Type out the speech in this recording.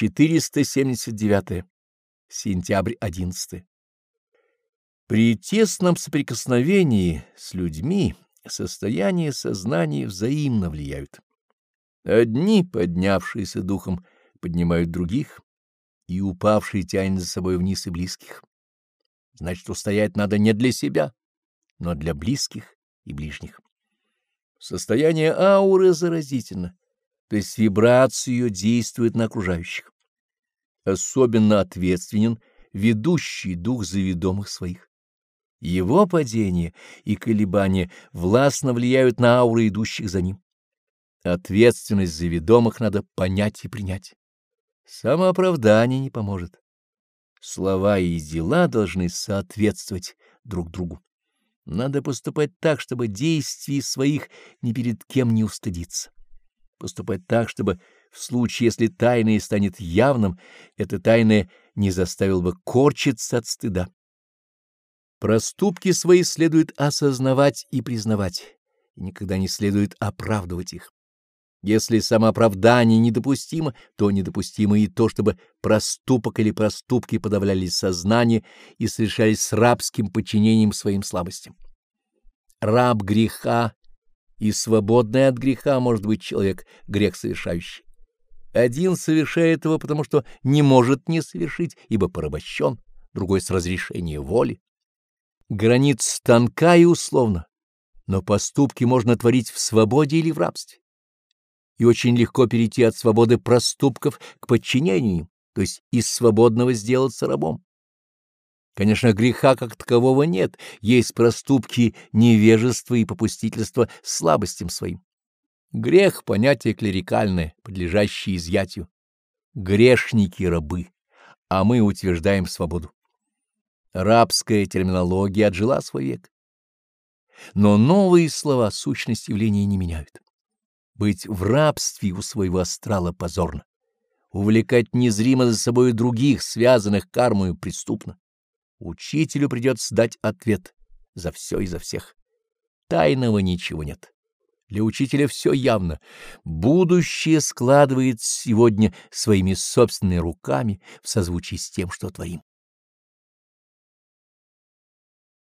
479. Сентябрь 11. При тесном соприкосновении с людьми состояние сознания взаимно влияют. Одни, поднявшиеся духом, поднимают других, и упавшие тянет за собой вниз и близких. Значит, устоять надо не для себя, но для близких и ближних. Состояние ауры заразительно, то есть вибрация ее действует на окружающих. Особенно ответственен ведущий дух заведомых своих. Его падение и колебания властно влияют на ауры идущих за ним. Ответственность за ведомых надо понять и принять. Самооправдание не поможет. Слова и дела должны соответствовать друг другу. Надо поступать так, чтобы действий своих ни перед кем не устыдиться. Поступать так, чтобы в случае, если тайное станет явным, это тайное не заставило бы корчиться от стыда. Проступки свои следует осознавать и признавать, и никогда не следует оправдывать их. Если самооправдание недопустимо, то недопустимо и то, чтобы проступок или проступки подавляли сознание и совершались с рабским подчинением своим слабостям. Раб греха и свободный от греха может быть человек, грех совершающий. Один совершает его, потому что не может не совершить, ибо порабощен, другой с разрешения воли. Границ тонка и условно, но поступки можно творить в свободе или в рабстве. И очень легко перейти от свободы проступков к подчинению, то есть из свободного сделаться рабом. Конечно, греха как такового нет, есть проступки невежества и попустительства слабостям своим. Грех — понятие клерикальное, подлежащее изъятию. Грешники — рабы, а мы утверждаем свободу. Рабская терминология отжила свой век. Но новые слова сущность явления не меняют. Быть в рабстве у своего астрала позорно. Увлекать незримо за собой других, связанных кармою, преступно. Учителю придется дать ответ за все и за всех. Тайного ничего нет. Для учителя все явно. Будущее складывает сегодня своими собственными руками в созвучии с тем, что творим.